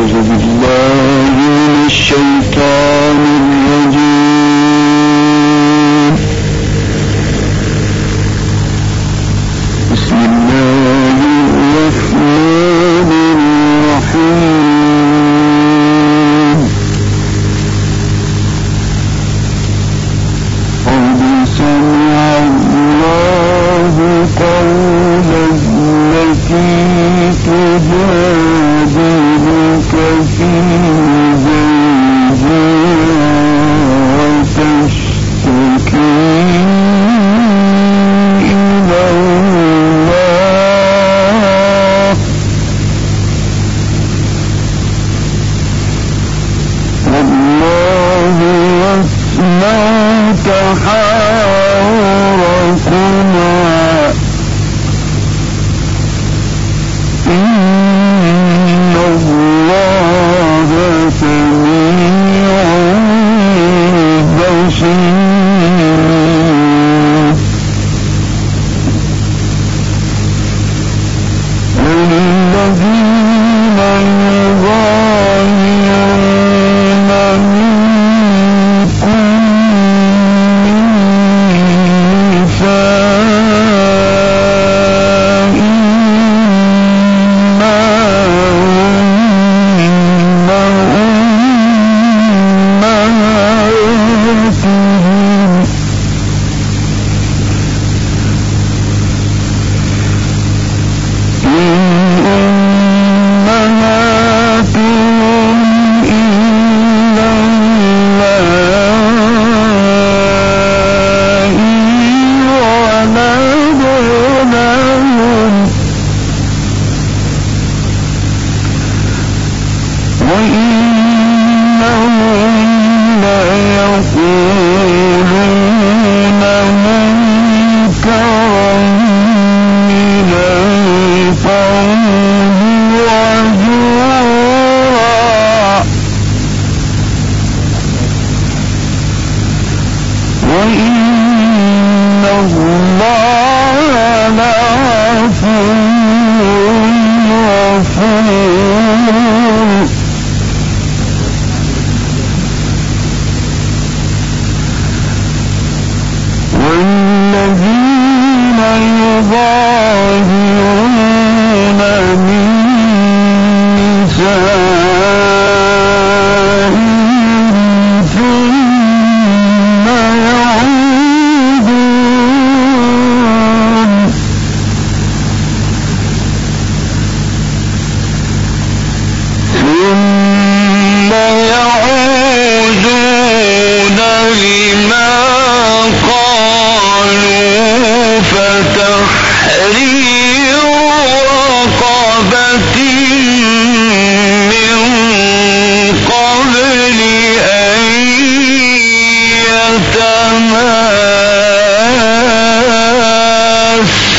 أعوذ بالله الرحيم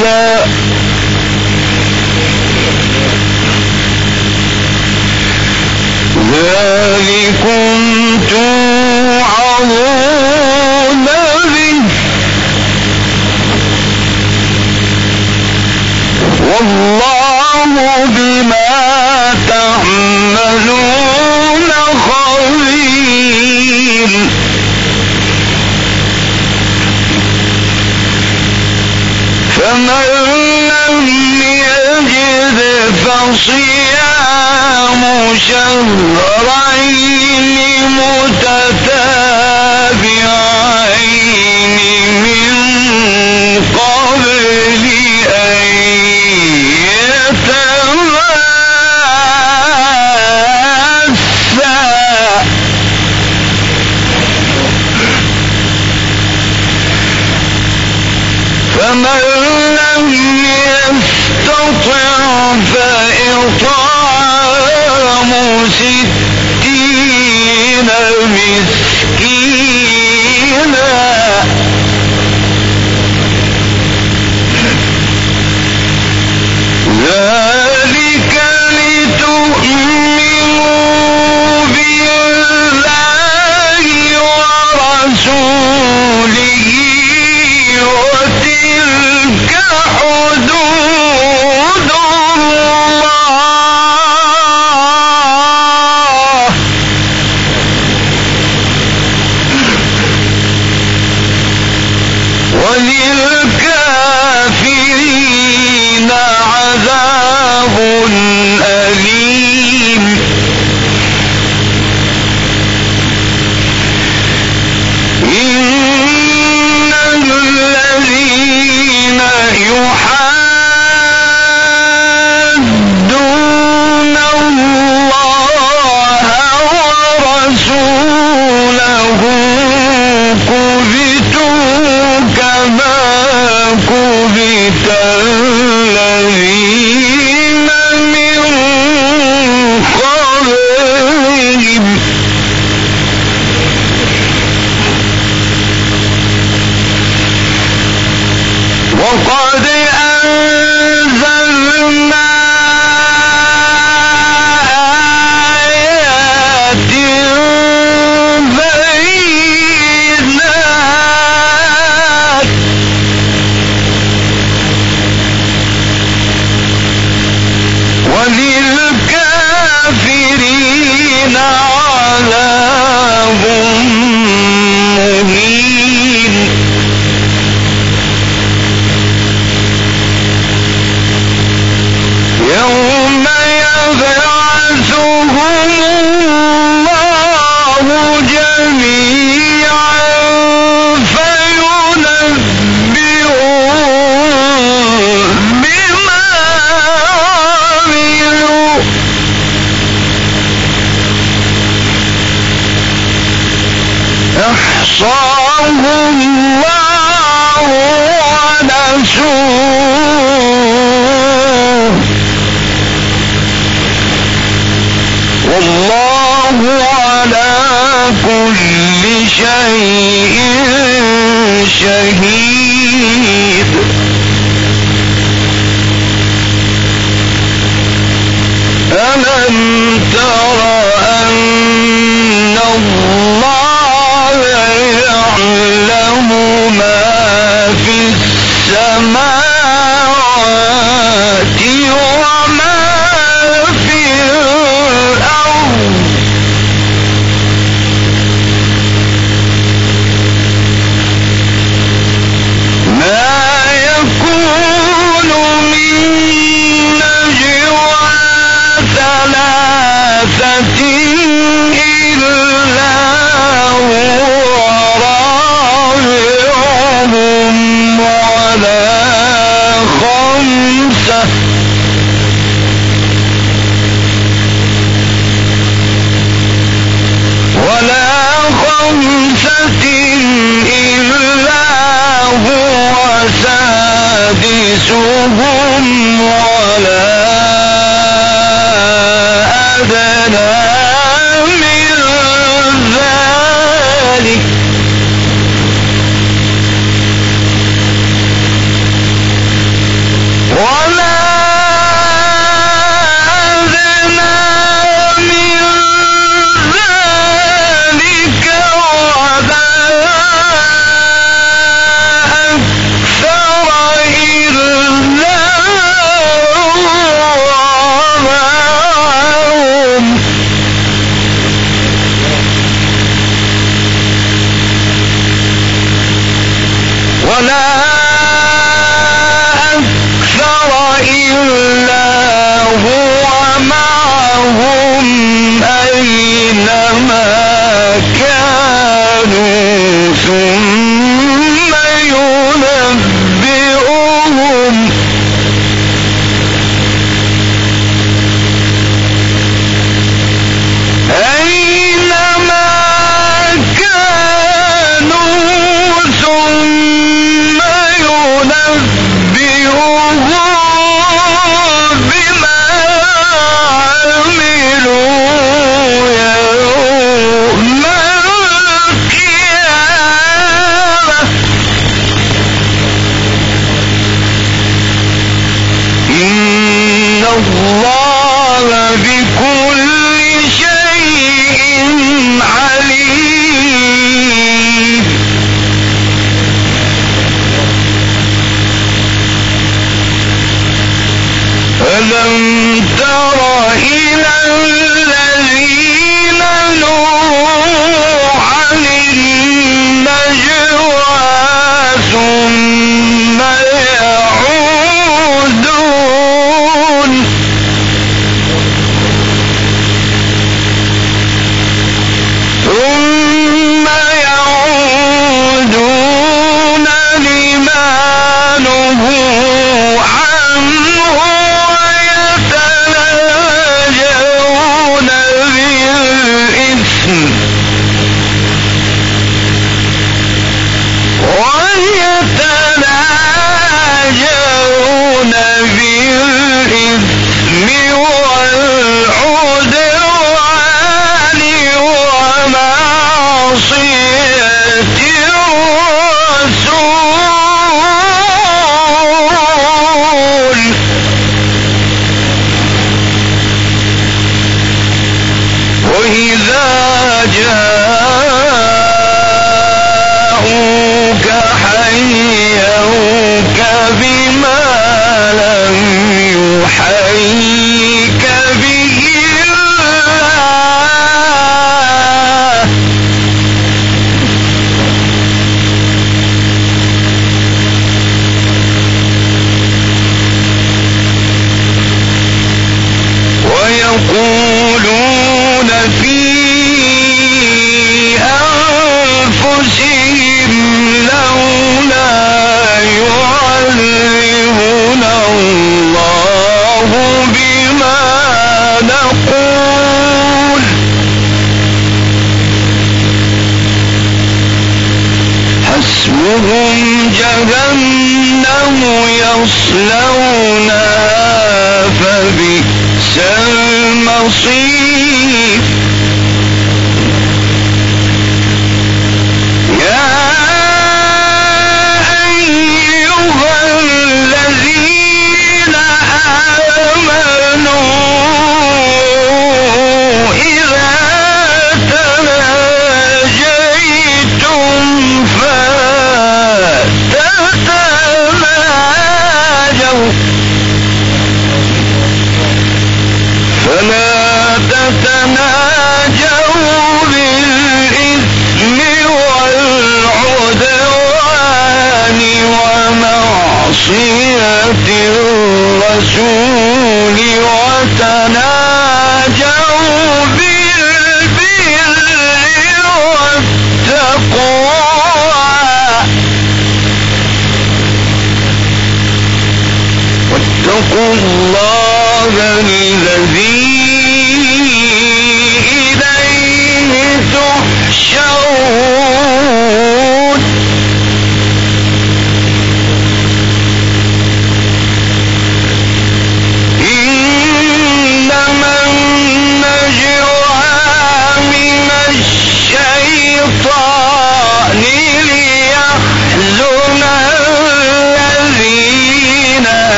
Yeah. فإطعام ستين شيء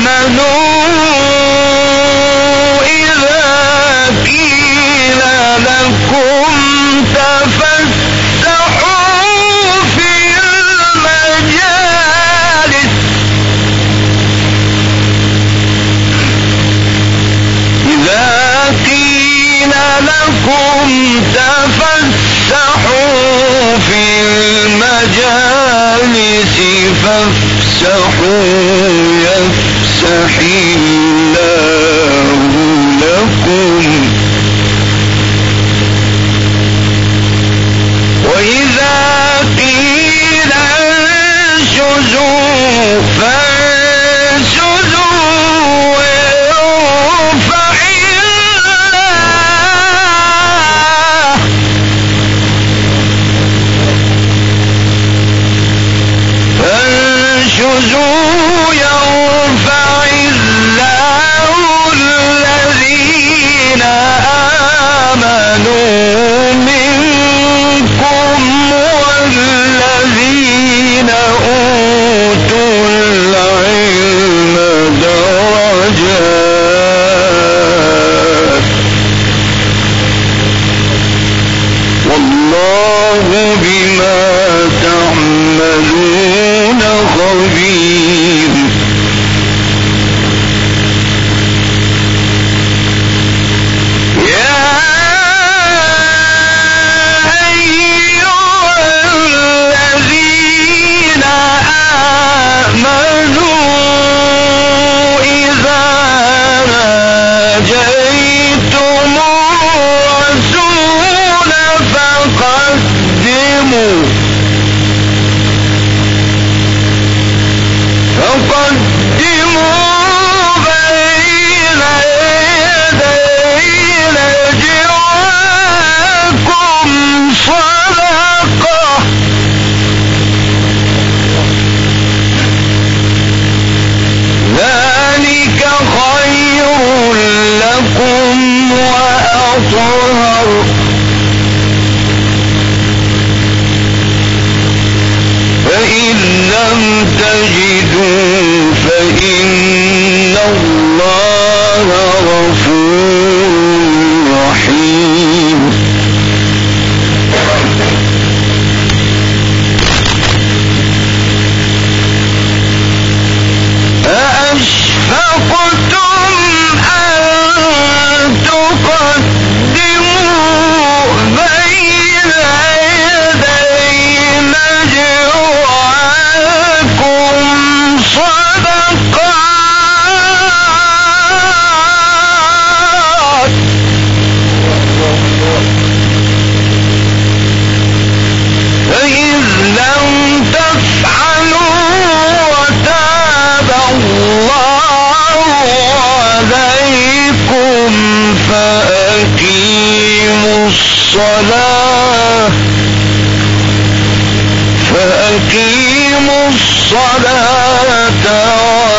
آمنوا إذا قيل لكم تفتحوا في المجالس. إذا قيل لكم تفتحوا في المجالس فافسحوا. Don't hurry.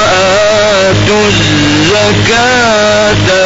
وآتوا الزكاة.